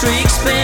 streaks.